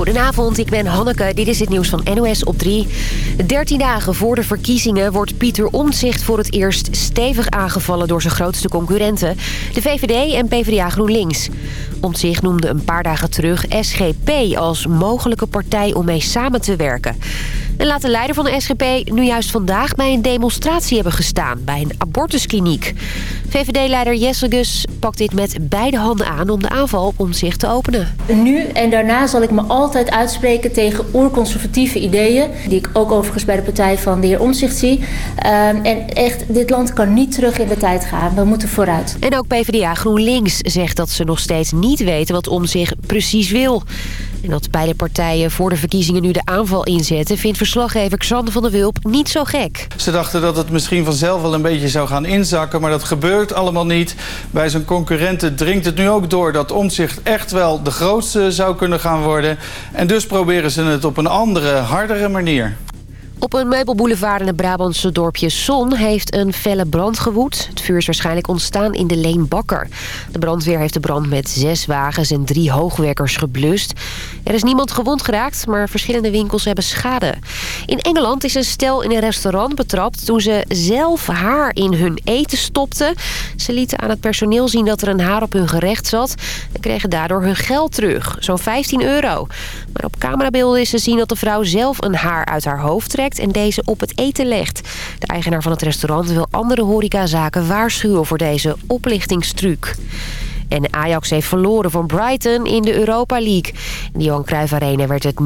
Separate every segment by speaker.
Speaker 1: Goedenavond, ik ben Hanneke. Dit is het nieuws van NOS op 3. 13 dagen voor de verkiezingen wordt Pieter Omtzigt voor het eerst stevig aangevallen door zijn grootste concurrenten. De VVD en PvdA GroenLinks. Omtzigt noemde een paar dagen terug SGP als mogelijke partij om mee samen te werken. En laat de leider van de SGP nu juist vandaag bij een demonstratie hebben gestaan... bij een abortuskliniek. VVD-leider Gus pakt dit met beide handen aan om de aanval om zich te openen.
Speaker 2: Nu en daarna zal ik me altijd uitspreken tegen oerconservatieve ideeën... die ik ook overigens bij de partij van de heer Omzicht zie. Ehm, en echt, dit land kan niet terug in de tijd gaan. We moeten vooruit.
Speaker 1: En ook PvdA GroenLinks zegt dat ze nog steeds niet weten wat Omzicht precies wil. En dat beide partijen voor de verkiezingen nu de aanval inzetten... vindt verslaggever Xander van der Wulp niet zo gek.
Speaker 3: Ze dachten dat het misschien vanzelf wel een beetje zou gaan inzakken... maar dat gebeurt allemaal niet. Bij zijn concurrenten dringt het nu ook door... dat Omzicht echt wel de grootste zou kunnen gaan worden. En dus proberen ze het op een andere, hardere manier.
Speaker 1: Op een meubelboulevard in het Brabantse dorpje Son heeft een felle brand gewoed. Het vuur is waarschijnlijk ontstaan in de Leen Bakker. De brandweer heeft de brand met zes wagens en drie hoogwerkers geblust. Er is niemand gewond geraakt, maar verschillende winkels hebben schade. In Engeland is een stel in een restaurant betrapt toen ze zelf haar in hun eten stopten. Ze lieten aan het personeel zien dat er een haar op hun gerecht zat... en kregen daardoor hun geld terug, zo'n 15 euro. Maar op camerabeelden is te zien dat de vrouw zelf een haar uit haar hoofd trekt en deze op het eten legt. De eigenaar van het restaurant wil andere horecazaken waarschuwen voor deze oplichtingstruc. En Ajax heeft verloren van Brighton in de Europa League. In de Johan Cruijff Arena werd het 0-2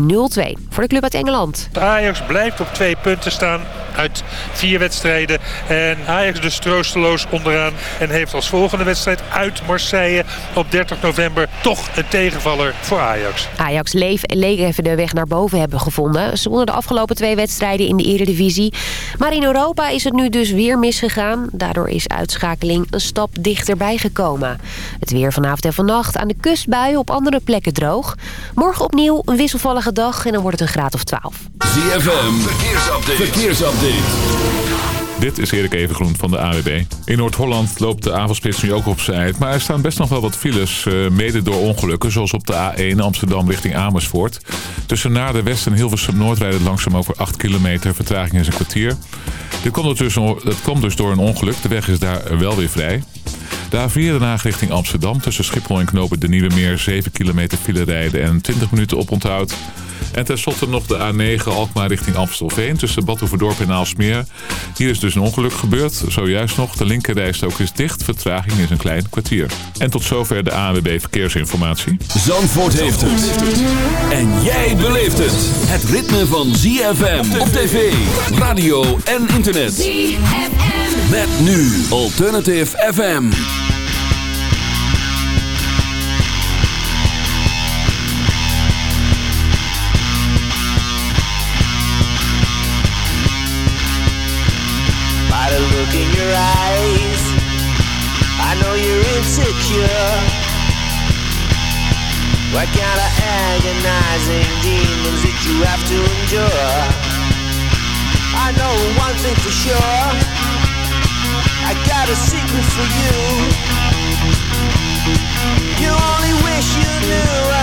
Speaker 1: voor de club uit Engeland.
Speaker 4: Ajax blijft op twee punten staan uit vier wedstrijden. En Ajax dus troosteloos onderaan. En heeft als volgende wedstrijd uit Marseille op 30 november toch een tegenvaller voor Ajax.
Speaker 1: Ajax leek even de weg naar boven hebben gevonden. Ze wonnen de afgelopen twee wedstrijden in de Eredivisie. Maar in Europa is het nu dus weer misgegaan. Daardoor is uitschakeling een stap dichterbij gekomen. Het weer vanavond en vannacht aan de kust buien op andere plekken droog. Morgen opnieuw een wisselvallige dag en dan wordt het een graad of 12.
Speaker 5: ZFM, verkeersupdate. verkeersupdate.
Speaker 6: Dit is Erik Evengroen van de AWB. In Noord-Holland loopt de avondspits nu ook op zijn eind. Maar er staan best nog wel wat files, uh, mede door ongelukken. Zoals op de A1 Amsterdam richting Amersfoort. Tussen naar de West en Hilversum Noord rijdt het langzaam over 8 kilometer. Vertraging is een kwartier. Dit komt, dus, dat komt dus door een ongeluk. De weg is daar wel weer vrij. De A4 Den Haag richting Amsterdam. Tussen Schiphol en Knopen de Nieuwe Meer 7 kilometer file rijden en 20 minuten op onthoud. En tenslotte nog de A9 Alkmaar richting Amstelveen tussen Badhoevedorp en Aalsmeer. Hier is dus een ongeluk gebeurd. Zojuist nog. De linkerrijstok is dicht. Vertraging is een klein kwartier. En tot zover de ANWB Verkeersinformatie.
Speaker 5: Zandvoort heeft het. En jij beleeft het. Het ritme van ZFM op tv, radio en internet. ZFM. Met nu Alternative FM. Look in your eyes. I know you're insecure. What kind of agonizing demons did you have to endure? I know one thing for sure. I got a secret for you. You only wish you knew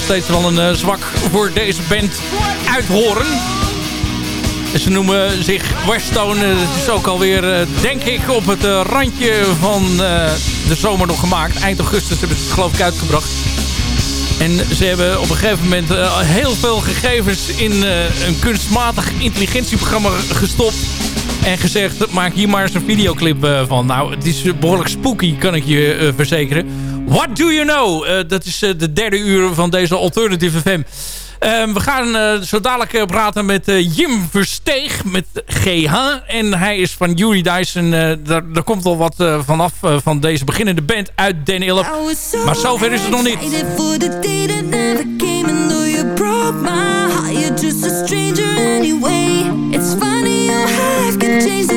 Speaker 7: steeds wel een zwak voor deze band uithoren. Ze noemen zich Weststone. Het is ook alweer, denk ik, op het randje van de zomer nog gemaakt. Eind augustus hebben ze het geloof ik uitgebracht. En ze hebben op een gegeven moment heel veel gegevens in een kunstmatig intelligentieprogramma gestopt. En gezegd, maak hier maar eens een videoclip van. Nou, het is behoorlijk spooky, kan ik je verzekeren. What Do You Know? dat is de derde uur van deze Alternative FM. Ehm, we gaan uh, zo dadelijk praten met Jim Versteeg, met GH. En hij is van Yuri Dyson. daar, daar komt al wat vanaf van deze beginnende band uit Den Ilp. Maar zover is het nog niet. It's funny how life can change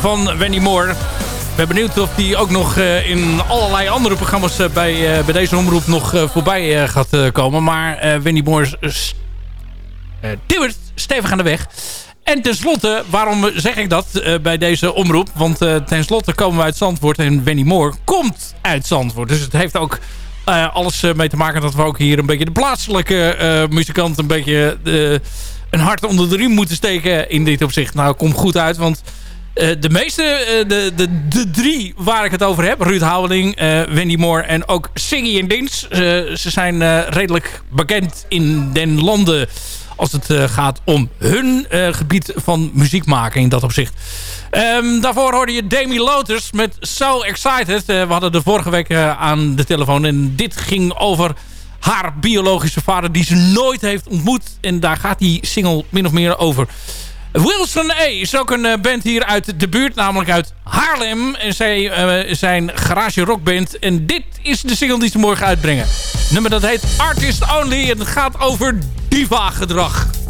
Speaker 8: van Wendy Moore. Ik ben benieuwd of die ook nog eh, in allerlei andere programma's eh, bij, eh, bij deze omroep nog voorbij gaat komen. Maar Wendy Moore is uh, stevig aan de weg. En tenslotte, waarom zeg ik dat bij deze omroep? Want eh tenslotte komen we uit Zandvoort en Wendy Moore komt uit Zandvoort. Dus het heeft ook alles mee te maken dat we ook hier een beetje de plaatselijke muzikant een beetje een hart onder de riem moeten steken in dit opzicht. Nou, komt goed uit, want de meeste, eh, de, de, de drie waar ik het over heb, Ruud Houweling, eh, Wendy Moore en ook Siggy en Dins. eh, ze zijn eh, redelijk bekend in den landen als het eh, gaat om hun eh, gebied van muziek maken in dat opzicht. Ehm, daarvoor hoorde je Demi Lotus met So Excited. Eh, we hadden de vorige week eh, aan de telefoon en dit ging over haar biologische vader die ze nooit heeft ontmoet. En daar gaat die single min of meer over. Wilson A is ook een eh, band hier uit de buurt, namelijk uit Haarlem. En zij eh, zijn garage rockband. En dit is de single die ze morgen uitbrengen. Nummer dat heet Artist Only en het gaat over diva gedrag.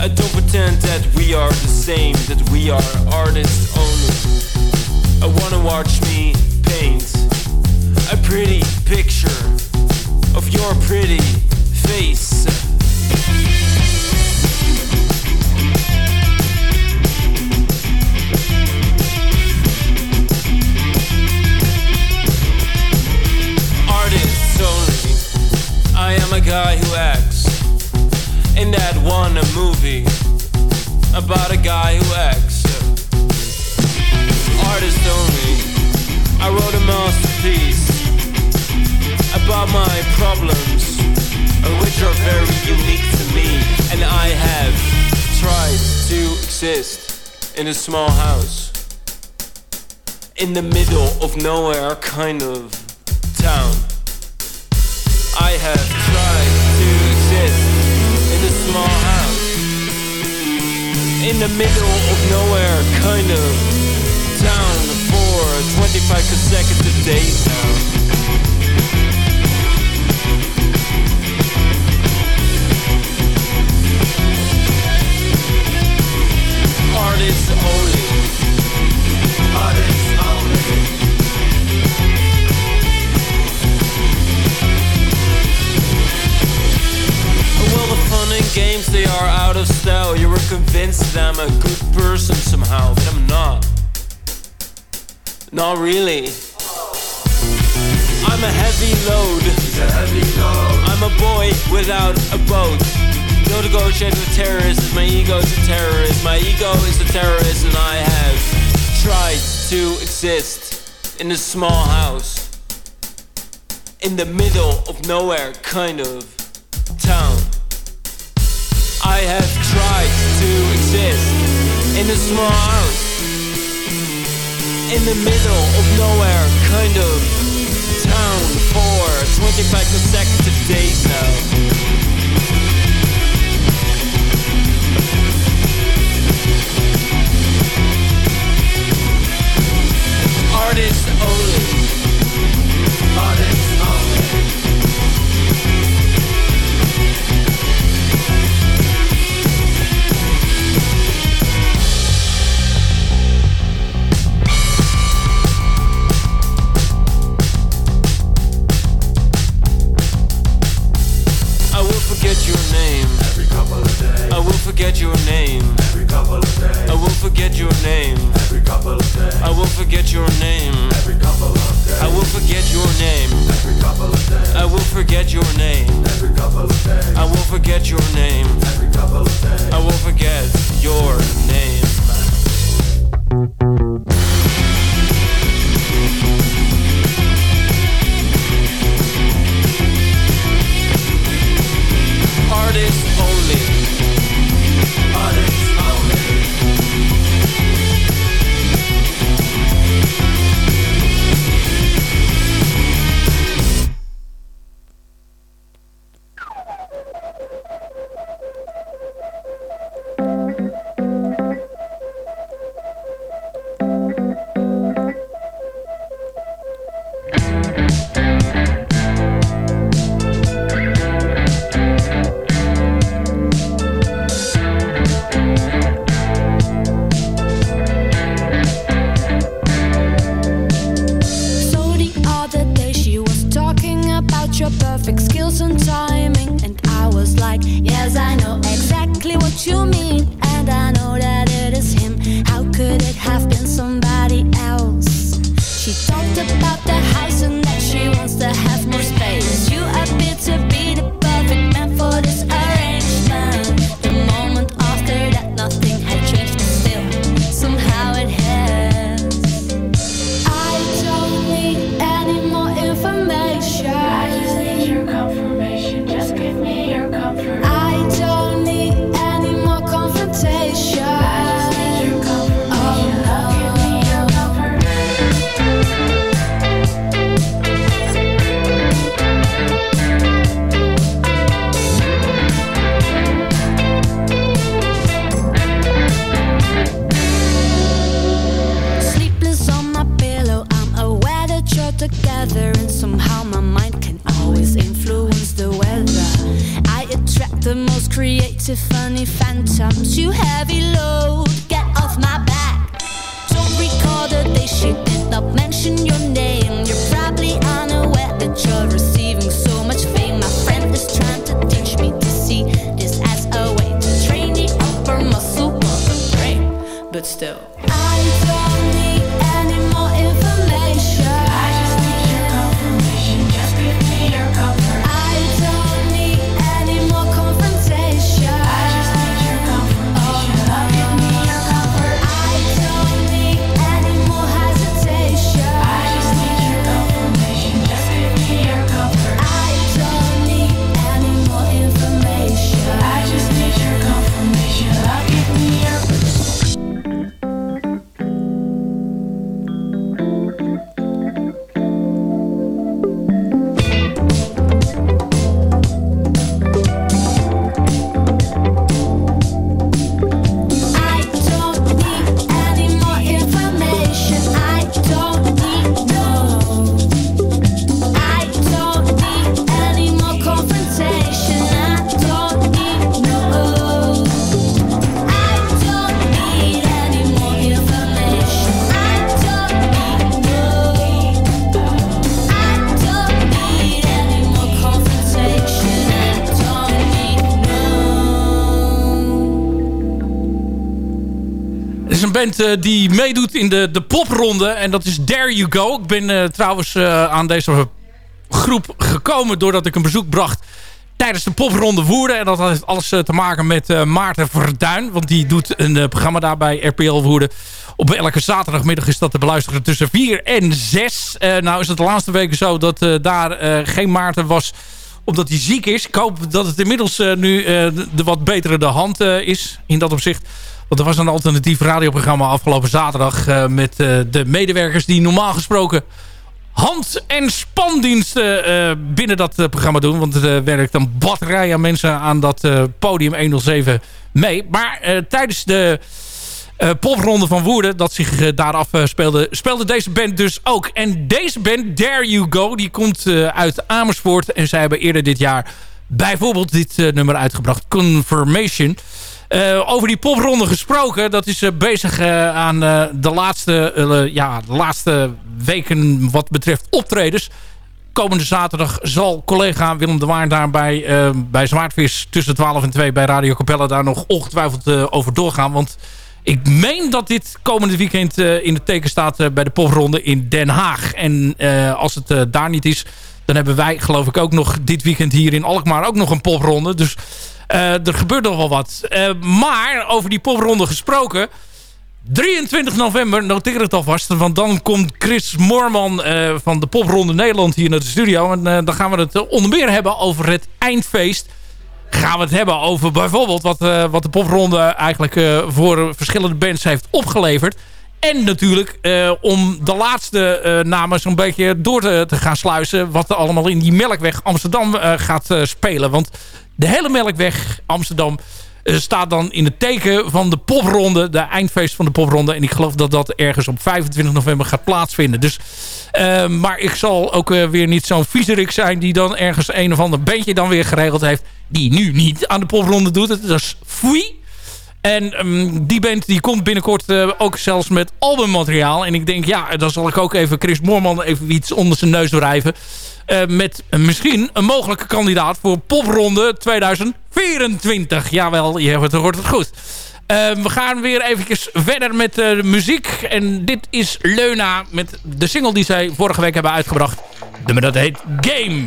Speaker 9: I don't pretend that we are the same, that we are artists only. I wanna watch me paint a pretty picture of your pretty face. artists only. I am a guy who acts in that one movie about a guy who acts. Artist only. I wrote a masterpiece about my problems, which are very unique to me, and I have tried to exist in a small house in the middle of nowhere, kind of town. I have tried to exist small house in the middle of nowhere, kind of town for 25 consecutive days now. Artists only. Games, they are out of style. You were convinced that I'm a good person somehow, but I'm not. Not really. I'm a heavy load. I'm a boy without a boat. No negotiate with terrorists. My ego is a terrorist. My ego is a terrorist, and I have tried to exist in a small house in the middle of nowhere, kind of town. I have tried to exist in a small house in the middle of nowhere, kind of town for 25 consecutive days now. Artists only. Artists only. Forget your name. Every couple of days. I will forget your name. Every I will forget your name. Every couple of days. I will forget your name. Every couple of days. I will forget your name. Every couple of days. I will forget your name. Every couple of days. I will forget your name. Every couple of days. I will forget your
Speaker 7: sometimes you have
Speaker 8: eh, die meedoet in de, de popronde. En dat is There You Go. Ik ben eh, trouwens eh, aan deze groep gekomen doordat ik een bezoek bracht tijdens de popronde Woerden. En dat heeft alles te maken met Maarten Verduin. Want die doet een programma daar bij RPL Woerden. Op elke zaterdagmiddag is dat te beluisteren tussen 4 en 6. Eh, nou is het de laatste weken zo dat daar geen Maarten was omdat hij ziek is. Ik hoop dat het inmiddels nu de, wat betere de hand is in dat opzicht. Want er was een alternatief radioprogramma afgelopen zaterdag... eh, met eh, de medewerkers die normaal gesproken hand- en spandiensten eh, binnen dat programma doen. Want er werkt een batterij aan mensen aan dat podium 107 mee. Maar tijdens de popronde van Woerden, dat zich daar af eh, speelde, speelde deze band dus ook. En deze band, There You Go, die komt uit Amersfoort. En zij hebben eerder dit jaar bijvoorbeeld dit nummer uitgebracht, Confirmation. Eh, over die popronde gesproken, dat is eh, bezig eh, aan de, laatste, ja, de laatste weken wat betreft optredens. komende zaterdag zal collega Willem de Waard daarbij eh, bij Zwaardvis tussen 12 en 2 bij Radio Capella daar nog ongetwijfeld over doorgaan. Want ik meen dat dit komende weekend in het teken staat bij de popronde in Den Haag. En als het daar niet is, dan hebben wij geloof ik ook nog dit weekend hier in Alkmaar ook nog een popronde. Dus er gebeurt nog wel wat. Eh, maar over die popronde gesproken... 23 november, noteer het alvast. Want dan komt Chris Moorman eh, van de Popronde Nederland hier naar de studio. En eh, dan gaan we het eh, onder meer hebben over het eindfeest. Gaan we het hebben over bijvoorbeeld wat, eh, wat de Popronde eigenlijk eh, voor verschillende bands heeft opgeleverd. En natuurlijk eh, om de laatste eh, namen zo'n beetje door te, te gaan sluizen. Wat er allemaal in die Melkweg Amsterdam eh, gaat eh, spelen. Want de hele Melkweg Amsterdam eh, staat dan in het teken van de popronde. De eindfeest van de popronde. En ik geloof dat dat ergens op 25 november gaat plaatsvinden. Dus, eh, maar ik zal ook eh, weer niet zo'n viezerik zijn... die dan ergens een of ander bandje dan weer geregeld heeft... die nu niet aan de popronde doet. Dat is Fui. En ehm, die band die komt binnenkort ook zelfs met albummateriaal. En ik denk, ja, dan zal ik ook even Chris Moorman even iets onder zijn neus drijven. Eh, met misschien een mogelijke kandidaat voor popronde 2024. Jawel, je hoort het goed. Eh, we gaan weer eventjes verder met eh, de muziek. En dit is Leuna met de single die zij vorige week hebben uitgebracht. De dat heet Game.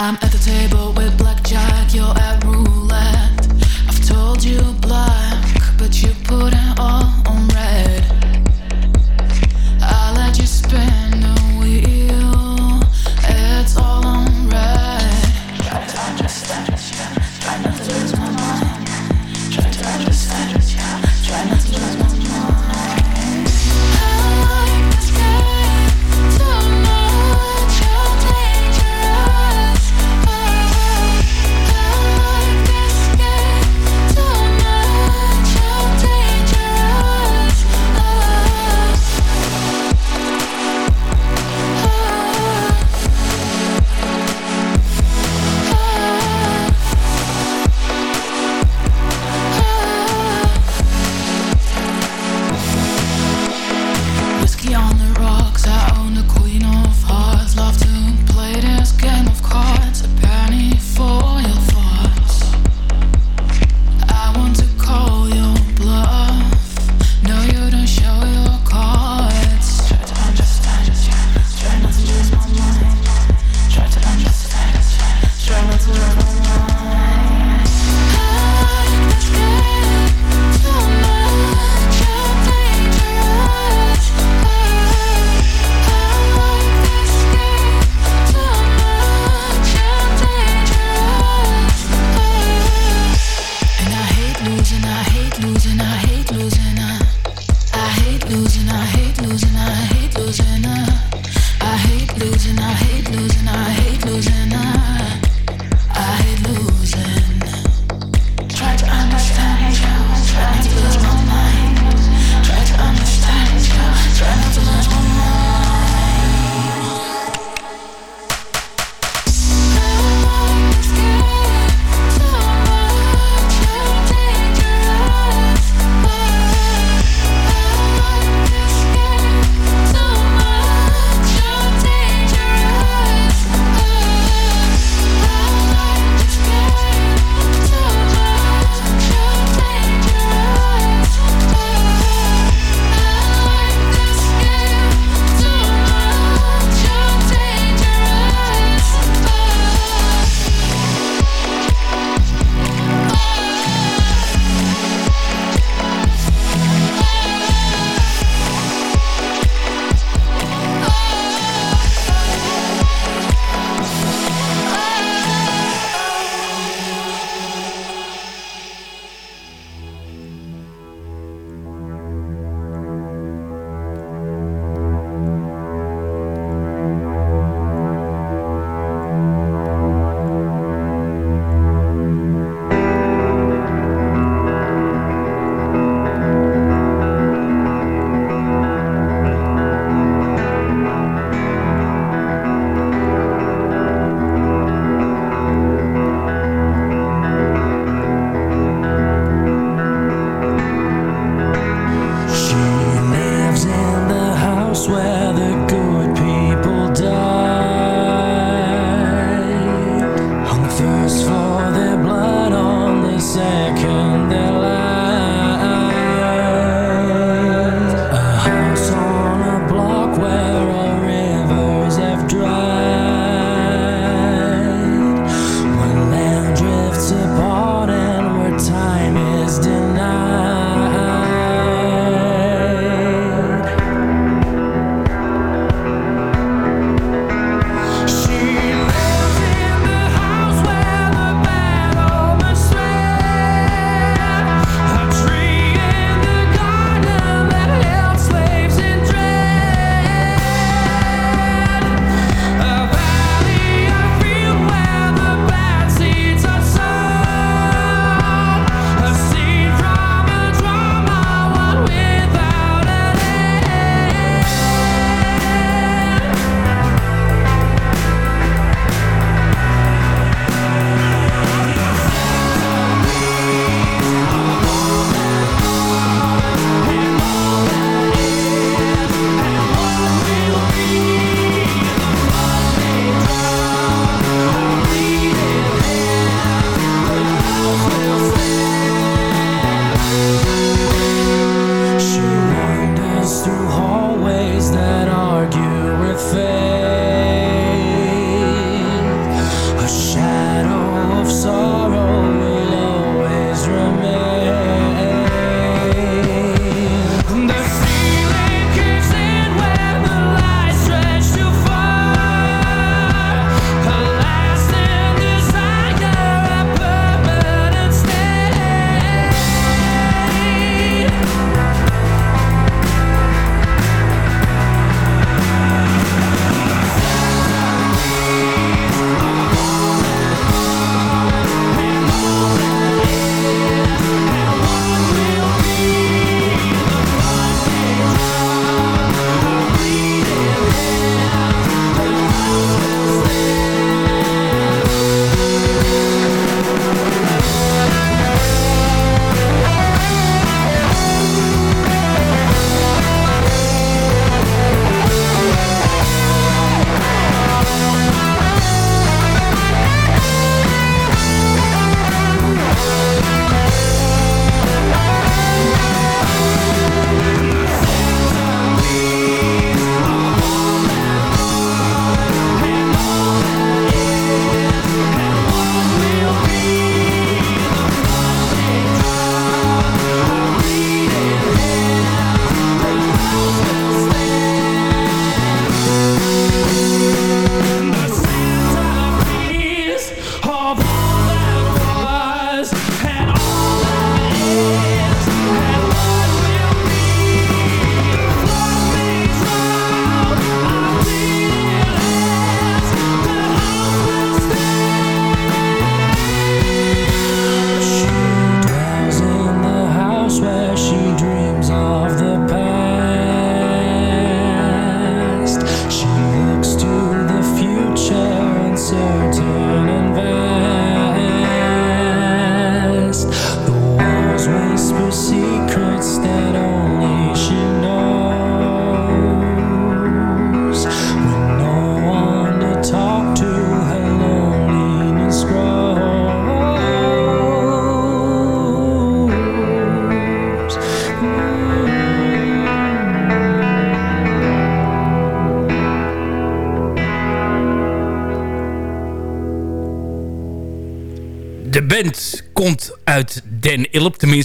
Speaker 7: I'm at the table with blackjack, you're at roulette. I've told you black, but you put it all on red.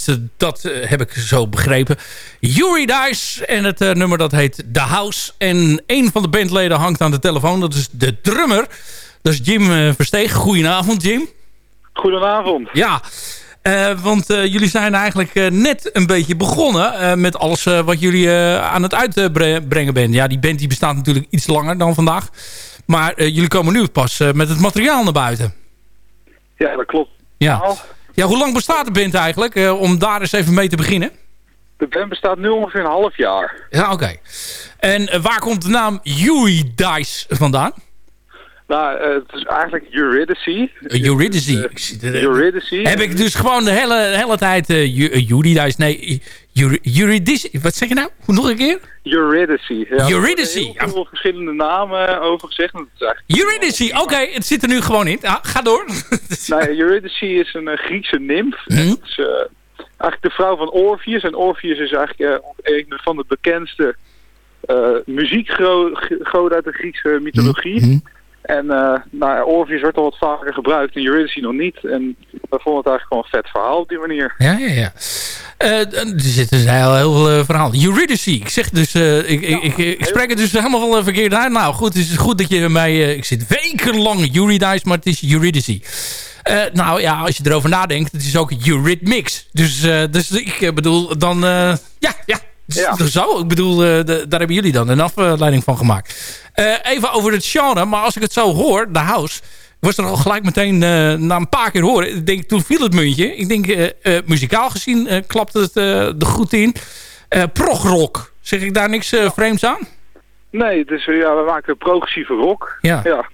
Speaker 8: Tenminste, dat eh, heb ik zo begrepen. Yuri Dice en het eh, nummer dat heet The House. En een van de bandleden hangt aan de telefoon. Dat is de drummer. Dat is Jim eh, Versteeg. Goedenavond, Jim.
Speaker 10: Goedenavond.
Speaker 8: Ja, want jullie zijn eigenlijk net een beetje begonnen met alles wat jullie aan het uitbrengen bent. Ja, die band die bestaat natuurlijk iets langer dan vandaag. Maar jullie komen nu pas met het materiaal naar buiten.
Speaker 10: Ja, dat klopt.
Speaker 8: Ja. Ja, hoe lang bestaat de band eigenlijk? eh, om daar eens even mee te beginnen.
Speaker 10: De band bestaat nu ongeveer een half jaar.
Speaker 8: Ja, oké. En eh, waar komt de naam Yuri Dice vandaan?
Speaker 10: Nou, eh, het is eigenlijk Eurydice.
Speaker 8: Eurydice.
Speaker 10: Eurydice.
Speaker 8: Heb ik dus gewoon de hele, hele tijd uh, Dice... Nee, Eurydice. Wat zeg je nou? Nog een keer?
Speaker 10: Eurydice. Ja,
Speaker 8: Eurydice,
Speaker 10: Er heel veel verschillende namen eh, over gezegd.
Speaker 8: Eurydice. Oké, het zit er nu gewoon in. Ah, ga door.
Speaker 10: Nou, Eurydice is een eh, Griekse nimf.
Speaker 8: Hm?
Speaker 10: Dat is eh, eigenlijk de vrouw van Orpheus. En Orpheus is eigenlijk een van de bekendste muziekgoden uit de Griekse mythologie.
Speaker 8: Hm?
Speaker 10: En eh nou, Orpheus wordt al wat vaker gebruikt en Eurydice nog niet. En we vonden het eigenlijk gewoon een vet verhaal op die manier.
Speaker 8: Ja, ja, ja. Eh, er zit dus een heel, heel eh, verhaal. Eurydice. Ik zeg dus, eh, ik, ik, ik, ik spreek het dus helemaal wel verkeerd uit. Nou goed, het is goed dat je mij, ik zit wekenlang Eurydice, maar het is Eurydice. Eh, nou ja, als je erover nadenkt, het is ook Eurythmics. Dus, dus ik bedoel, dan, ja, ja. Dus
Speaker 10: Ja.
Speaker 8: Zo, ik bedoel, daar hebben jullie dan een afleiding van gemaakt. Eh, even over het genre, maar als ik het zo hoor, de house... was er al gelijk meteen eh, na een paar keer horen. Ik denk, toen viel het muntje. Ik denk, eh, muzikaal gezien eh, klapt het er goed in. Progrock, zeg ik daar niks vreemds aan?
Speaker 10: Nee, eh, ja, we maken progressieve rock.
Speaker 8: Ja.
Speaker 10: Ja,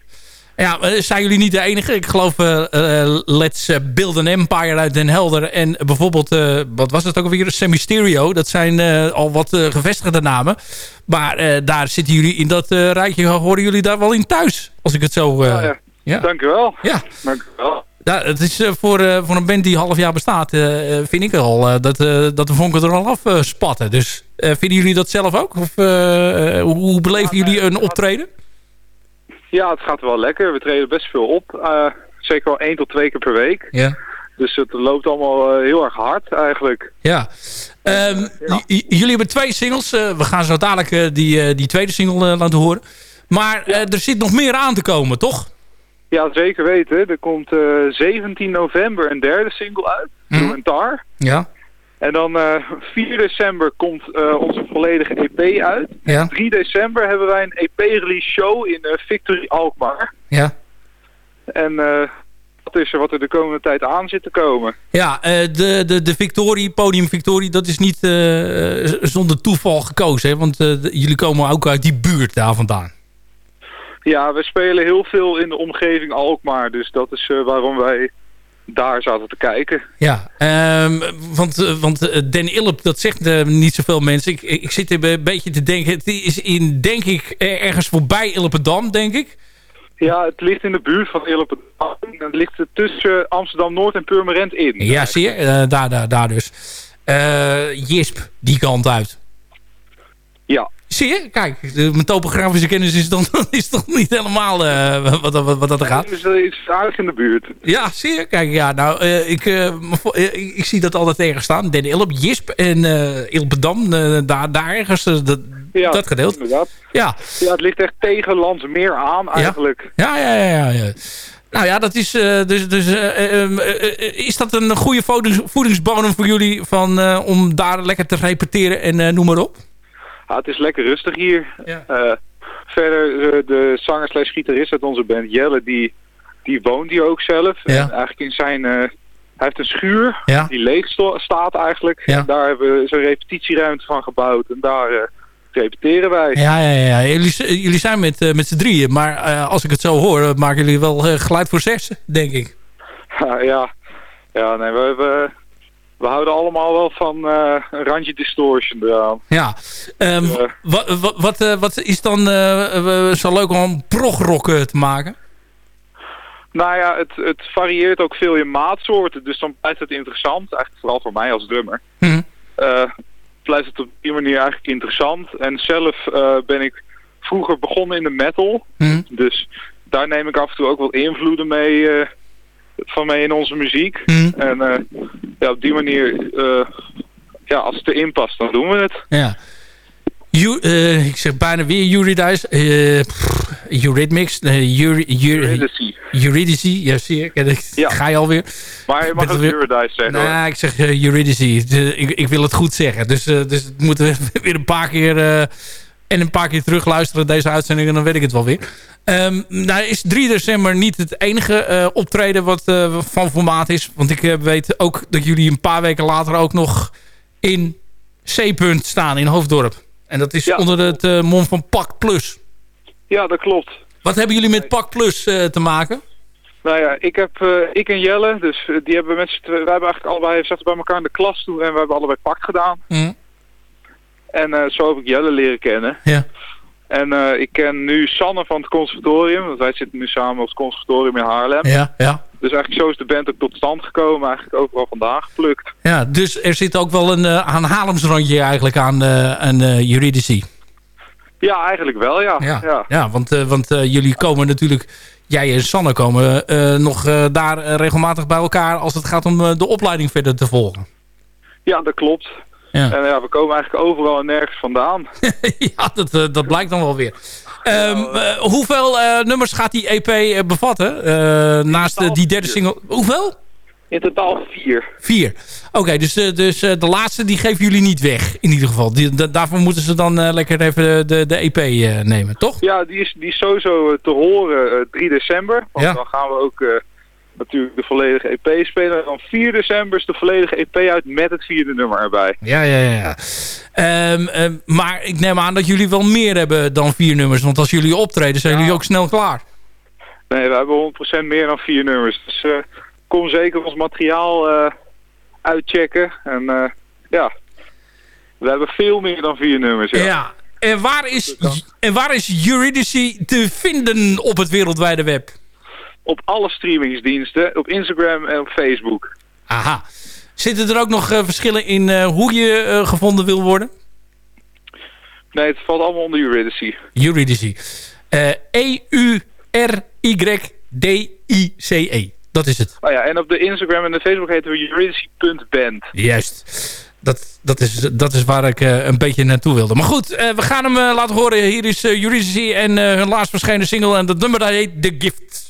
Speaker 8: Ja, eh, zijn jullie niet de enige? Ik geloof eh, eh, Let's Build an Empire uit Den Helder. En bijvoorbeeld, wat was het ook alweer? Semi Stereo. Dat zijn al wat gevestigde namen. Maar daar zitten jullie in dat rijtje, horen jullie daar wel in thuis? Als ik het zo...
Speaker 10: Ja, ja.
Speaker 8: ja.
Speaker 10: dank u wel.
Speaker 8: Ja.
Speaker 10: Dank u wel.
Speaker 8: Ja, het is voor, voor een band die half jaar bestaat, vind ik al dat, dat de vonken er al af spatten. Dus vinden jullie dat zelf ook? Of hoe, hoe beleven jullie een optreden?
Speaker 10: Ja, het gaat wel lekker. We treden best veel op. Eh, zeker wel één tot twee keer per week.
Speaker 8: Ja.
Speaker 10: Dus het loopt allemaal eh, heel erg hard eigenlijk.
Speaker 8: Ja. Ehm, jullie hebben twee singles. Eh, we gaan zo dadelijk die, die tweede single laten horen. Maar er zit nog meer aan te komen, toch?
Speaker 10: Ja, zeker weten. Er komt eh, 17 november een derde single uit. Een tar.
Speaker 8: Ja.
Speaker 10: En dan eh 4 december komt eh, onze volledige EP uit.
Speaker 8: Ja.
Speaker 10: 3 december hebben wij een EP-release show in eh, Victory Alkmaar.
Speaker 8: Ja.
Speaker 10: En dat is er wat er de komende tijd aan zit te komen.
Speaker 8: Ja, de, de, de Victorie, podium Victorie, dat is niet zonder toeval gekozen. Hè? Want jullie komen ook uit die buurt daar vandaan.
Speaker 10: Ja, we spelen heel veel in de omgeving Alkmaar. Dus dat is waarom wij daar zaten te kijken.
Speaker 8: Ja, ehm, want, eh, want eh, Den Ilp, dat zegt eh, niet zoveel mensen. Ik, ik zit er een beetje te denken, het is in, denk ik, ergens voorbij Ilpendam, denk ik.
Speaker 10: Ja, het ligt in de buurt van Illependam. Het ligt tussen Amsterdam-Noord en Purmerend in.
Speaker 8: Ja, zie je? Daar, daar, daar dus. Eh, Jisp, die kant uit.
Speaker 10: Ja.
Speaker 8: Zie je? Kijk, de, mijn topografische kennis is dan is toch niet helemaal eh, wat, wat, wat dat er gaat.
Speaker 10: Het is, is aardig in de buurt.
Speaker 8: Ja, zie je? Kijk, ja, nou, eh, ik, eh, ik, ik zie dat altijd tegen staan. Den Ilp, Jisp en Ilpendam, eh, daar, daar ergens, dat,
Speaker 10: Ja,
Speaker 8: dat gedeelte.
Speaker 10: Inderdaad.
Speaker 8: Ja.
Speaker 10: Ja, het ligt echt tegen Landsmeer aan eigenlijk.
Speaker 8: Ja, ja, ja, ja. ja. Nou ja, dat is, dus, dus, eh, eh, eh, eh, is dat een goede voedings, voedingsbodem voor jullie van, om daar lekker te repeteren en noem maar op?
Speaker 10: Ja, het is lekker rustig hier.
Speaker 8: Ja.
Speaker 10: Eh, verder, eh, de zanger slash gitarist uit onze band, Jelle, die, die woont hier ook zelf.
Speaker 8: Ja.
Speaker 10: En eigenlijk in zijn... eh, hij heeft een schuur
Speaker 8: Ja.
Speaker 10: die leeg staat eigenlijk. En daar hebben we zo'n repetitieruimte van gebouwd. En daar repeteren wij.
Speaker 8: Ja, ja, ja. Jullie, jullie zijn met, met z'n drieën, maar als ik het zo hoor, maken jullie wel geluid voor zes, denk ik.
Speaker 10: Ja, ja. Ja, nee, we, we, we houden allemaal wel van eh, een randje distortion eraan.
Speaker 8: Ja. Ehm. Wat, wat, wat, eh, wat is dan eh, zo leuk om progrock te maken?
Speaker 10: Nou ja, het, het varieert ook veel in maatsoorten, dus dan blijft het interessant. Eigenlijk vooral voor mij als drummer. Eh, blijft het op die manier eigenlijk interessant. En zelf ben ik vroeger begonnen in de metal.
Speaker 8: Hm.
Speaker 10: Dus daar neem ik af en toe ook wel invloeden mee, van mee in onze muziek.
Speaker 8: Mhm.
Speaker 10: En eh, ja, op die manier, eh, ja, als het erin past, dan doen we het.
Speaker 8: Ja. You, eh, ik zeg bijna weer Eurydice. pff, Eurythmics. Eury- Eury-
Speaker 10: Eurydice.
Speaker 8: Eurydice. Ja, zie
Speaker 10: Ja.
Speaker 8: Ga je alweer.
Speaker 10: Maar je mag ook
Speaker 8: weer-
Speaker 10: Eurydice zeggen.
Speaker 8: ik zeg uh, Eurydice. Ik, ik wil het goed zeggen. Dus, dus het moeten we weer een paar keer... en een paar keer terug luisteren deze uitzending. En dan weet ik het wel weer. Ehm nou is 3 december niet het enige eh, optreden wat eh, van formaat is. Want ik eh, weet ook dat jullie een paar weken later ook nog in C-punt staan in Hoofddorp. En dat is
Speaker 10: Ja.
Speaker 8: onder het mom van Pak Plus.
Speaker 10: Ja, dat klopt.
Speaker 8: Wat hebben jullie met Pak Plus te maken?
Speaker 10: Nou ja, ik, heb, ik en Jelle, dus die hebben met z'n tweeën- wij hebben eigenlijk allebei zaten bij elkaar in de klas toen en we hebben allebei pak gedaan.
Speaker 8: Hm,
Speaker 10: En eh, zo heb ik Jelle leren kennen.
Speaker 8: Ja.
Speaker 10: En eh, ik ken nu Sanne van het conservatorium, want wij zitten nu samen op het conservatorium in Haarlem.
Speaker 8: Ja, ja.
Speaker 10: Dus eigenlijk zo is de band ook tot stand gekomen, eigenlijk overal vandaan geplukt.
Speaker 8: Ja, dus er zit ook wel een uh, aanhalingsrandje eigenlijk aan, uh, aan uh, juridici.
Speaker 10: Ja, eigenlijk wel, ja.
Speaker 8: Ja,
Speaker 10: ja.
Speaker 8: ja want, want jullie komen natuurlijk... Jij en Sanne komen nog daar regelmatig bij elkaar... als het gaat om de opleiding verder te volgen.
Speaker 10: Ja, dat klopt. Ja. En ja, we komen eigenlijk overal en nergens vandaan.
Speaker 8: ja, dat, uh, dat blijkt dan wel weer. Um, uh, hoeveel uh, nummers gaat die EP bevatten? naast die derde single. Hoeveel?
Speaker 10: In totaal vier.
Speaker 8: Vier. Oké, okay, dus, dus de laatste die geven jullie niet weg, in ieder geval. Die, da, daarvoor moeten ze dan lekker even de, de EP nemen, toch?
Speaker 10: Ja, die is, die is sowieso te horen 3 december. Want
Speaker 8: ja.
Speaker 10: dan gaan we ook natuurlijk de volledige EP spelen. En dan 4 december is de volledige EP uit met het vierde nummer erbij.
Speaker 8: Ja, ja, ja. Um, um, maar ik neem aan dat jullie wel meer hebben dan vier nummers. Want als jullie optreden, zijn ja. jullie ook snel klaar.
Speaker 10: Nee, we hebben 100% meer dan vier nummers. Dus uh, kom zeker ons materiaal uh, uitchecken. En uh, ja, we hebben veel meer dan vier nummers. Ja.
Speaker 8: ja. En waar is, en waar is Eurydice te vinden op het wereldwijde web?
Speaker 10: Op alle streamingsdiensten, op Instagram en op Facebook.
Speaker 8: Aha. Zitten er ook nog uh, verschillen in uh, hoe je uh, gevonden wil worden?
Speaker 10: Nee, het valt allemaal onder Eurydice.
Speaker 8: Eurydice. E E-U-R-Y-D-I-C-E. -E. Dat is het.
Speaker 10: Oh ja, en op de Instagram en de Facebook heten we Eurydice.band.
Speaker 8: Juist. Dat, dat, is, dat is waar ik uh, een beetje naartoe wilde. Maar goed, uh, we gaan hem uh, laten horen. Hier is uh, en hun laatst verschenen single. En dat nummer dat heet The Gift.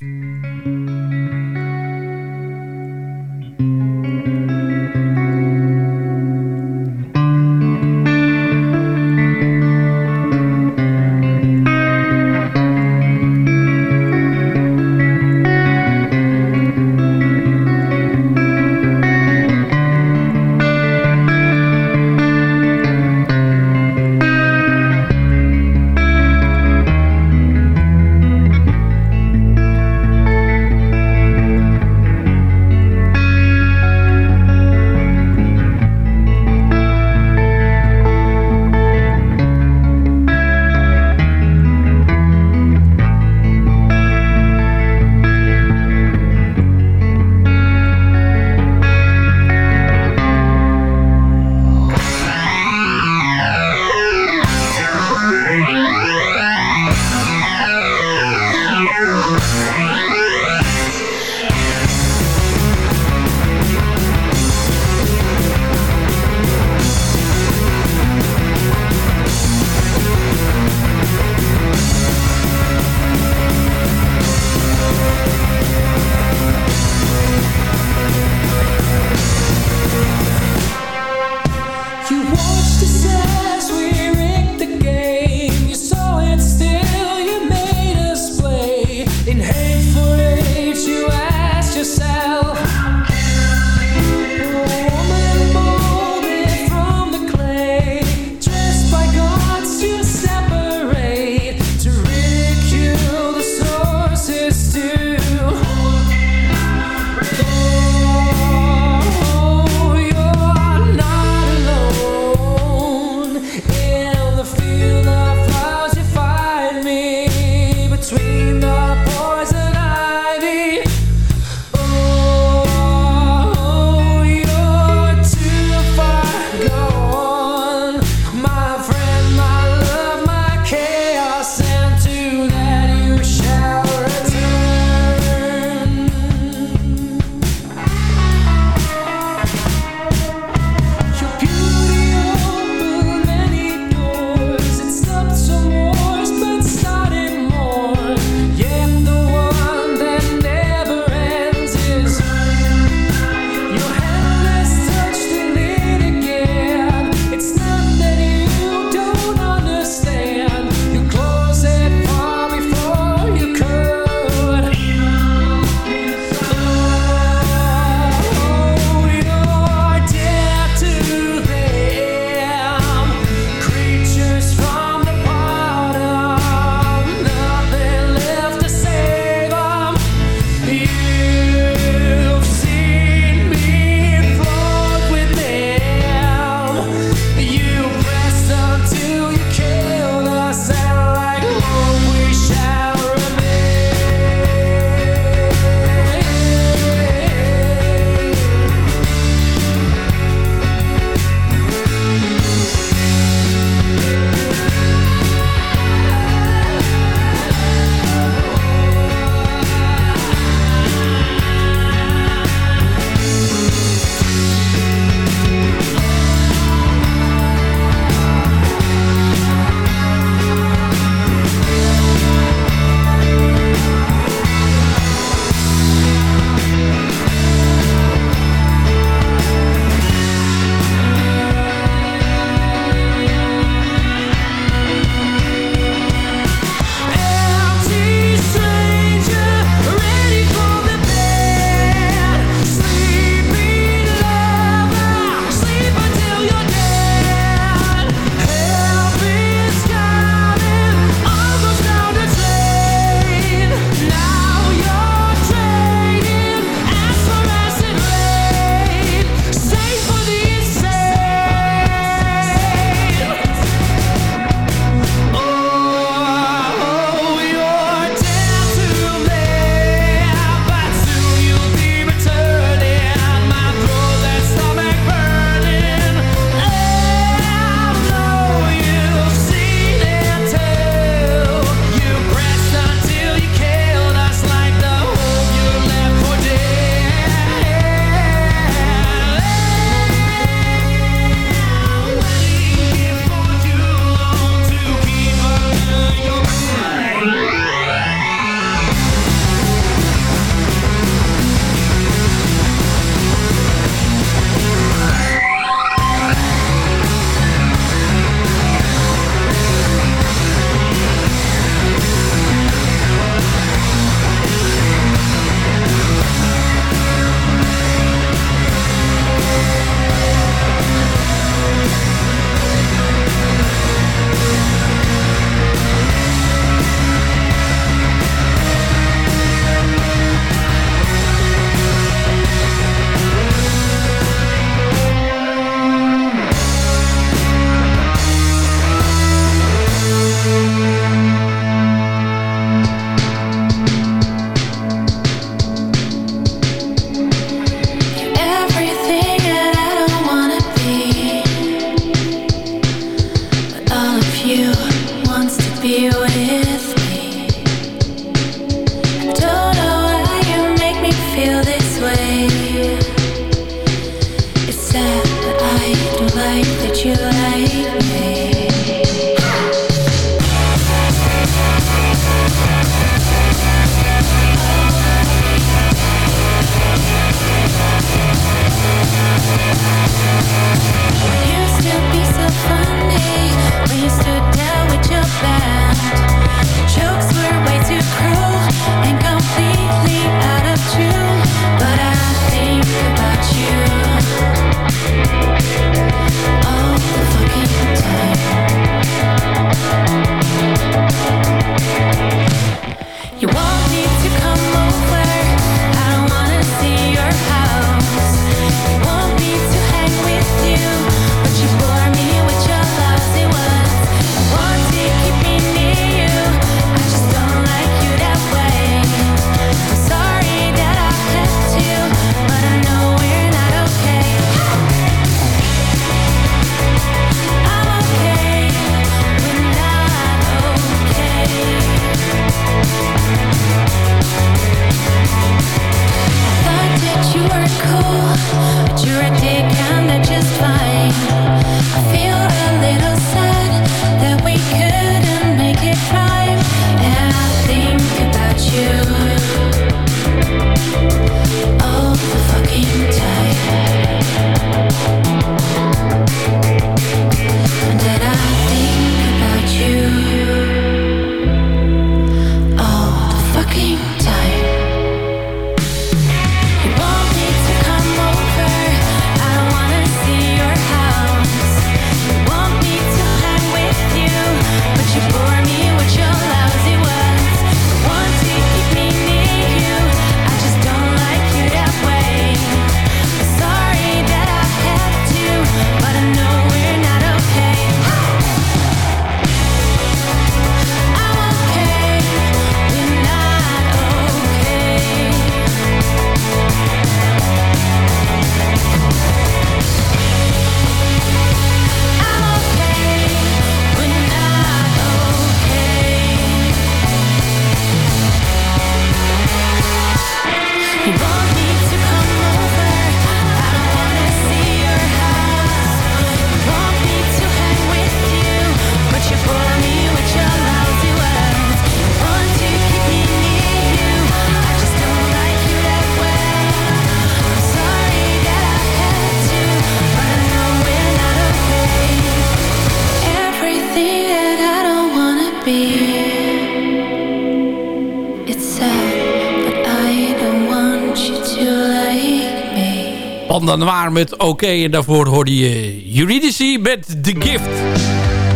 Speaker 8: dan waar met oké. En daarvoor hoorde je Juridici met The Gift.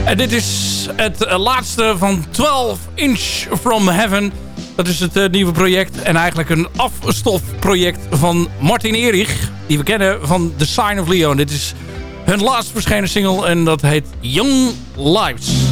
Speaker 8: En dit is het eh, laatste van 12 Inch From Heaven. Dat is het eh, nieuwe project. En eigenlijk een afstofproject van Martin Erich. Die we kennen van The Sign of Leo. Dit is hun laatst verschenen single. En dat heet Young Lives.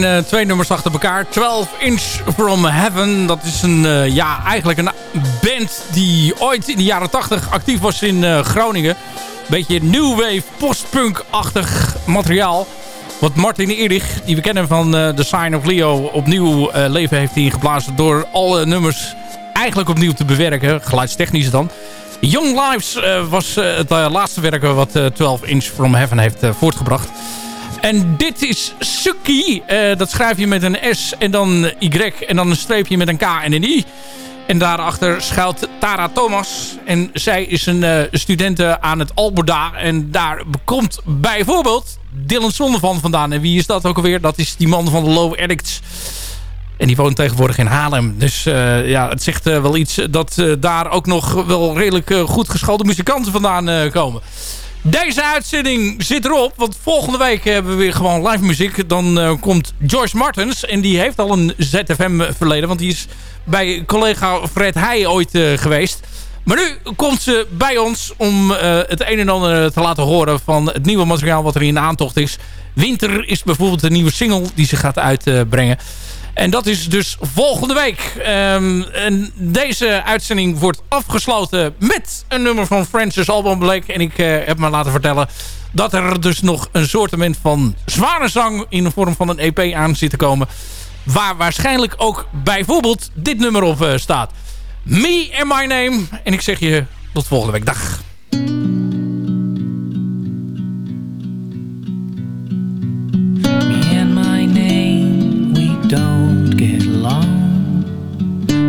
Speaker 8: Zijn eh, twee nummers achter elkaar. 12 Inch From Heaven. Dat is een, eh, ja, eigenlijk een band die ooit in de jaren 80 actief was in eh, Groningen. Beetje new wave, postpunk-achtig materiaal. Wat Martin Erich, die we kennen van The Sign of Leo, opnieuw leven heeft ingeblazen. Door alle nummers eigenlijk opnieuw te bewerken. Geluidstechnisch dan. Young Lives was het laatste werk wat eh, 12 Inch From Heaven heeft voortgebracht. En dit is Suki. Eh, dat schrijf je met een S en dan Y en dan een streepje met een K en een I. En daarachter schuilt Tara Thomas. En zij is een eh, studente aan het Alberda. En daar komt bijvoorbeeld Dylan Zonnevan vandaan. En wie is dat ook alweer? Dat is die man van de Low Addicts. En die woont tegenwoordig in Haarlem. Dus eh, ja, het zegt wel iets dat daar ook nog wel redelijk goed geschoolde muzikanten vandaan komen. Deze uitzending zit erop, want volgende week hebben we weer gewoon live muziek. Dan eh, komt Joyce Martens en die heeft al een ZFM-verleden, want die is bij collega Fred Heij ooit eh, geweest. Maar nu komt ze bij ons om eh, het een en ander te laten horen van het nieuwe materiaal wat er in aantocht is. Winter is bijvoorbeeld een nieuwe single die ze gaat uitbrengen. En dat is dus volgende week. Ehm, en deze uitzending wordt afgesloten met een nummer van Francis Alban Blake. En ik eh, heb me laten vertellen dat er dus nog een soortement van zware zang in de vorm van een EP aan zit te komen. Waar waarschijnlijk ook bijvoorbeeld dit nummer op eh, staat. Me and My Name. En ik zeg je tot volgende week. Dag.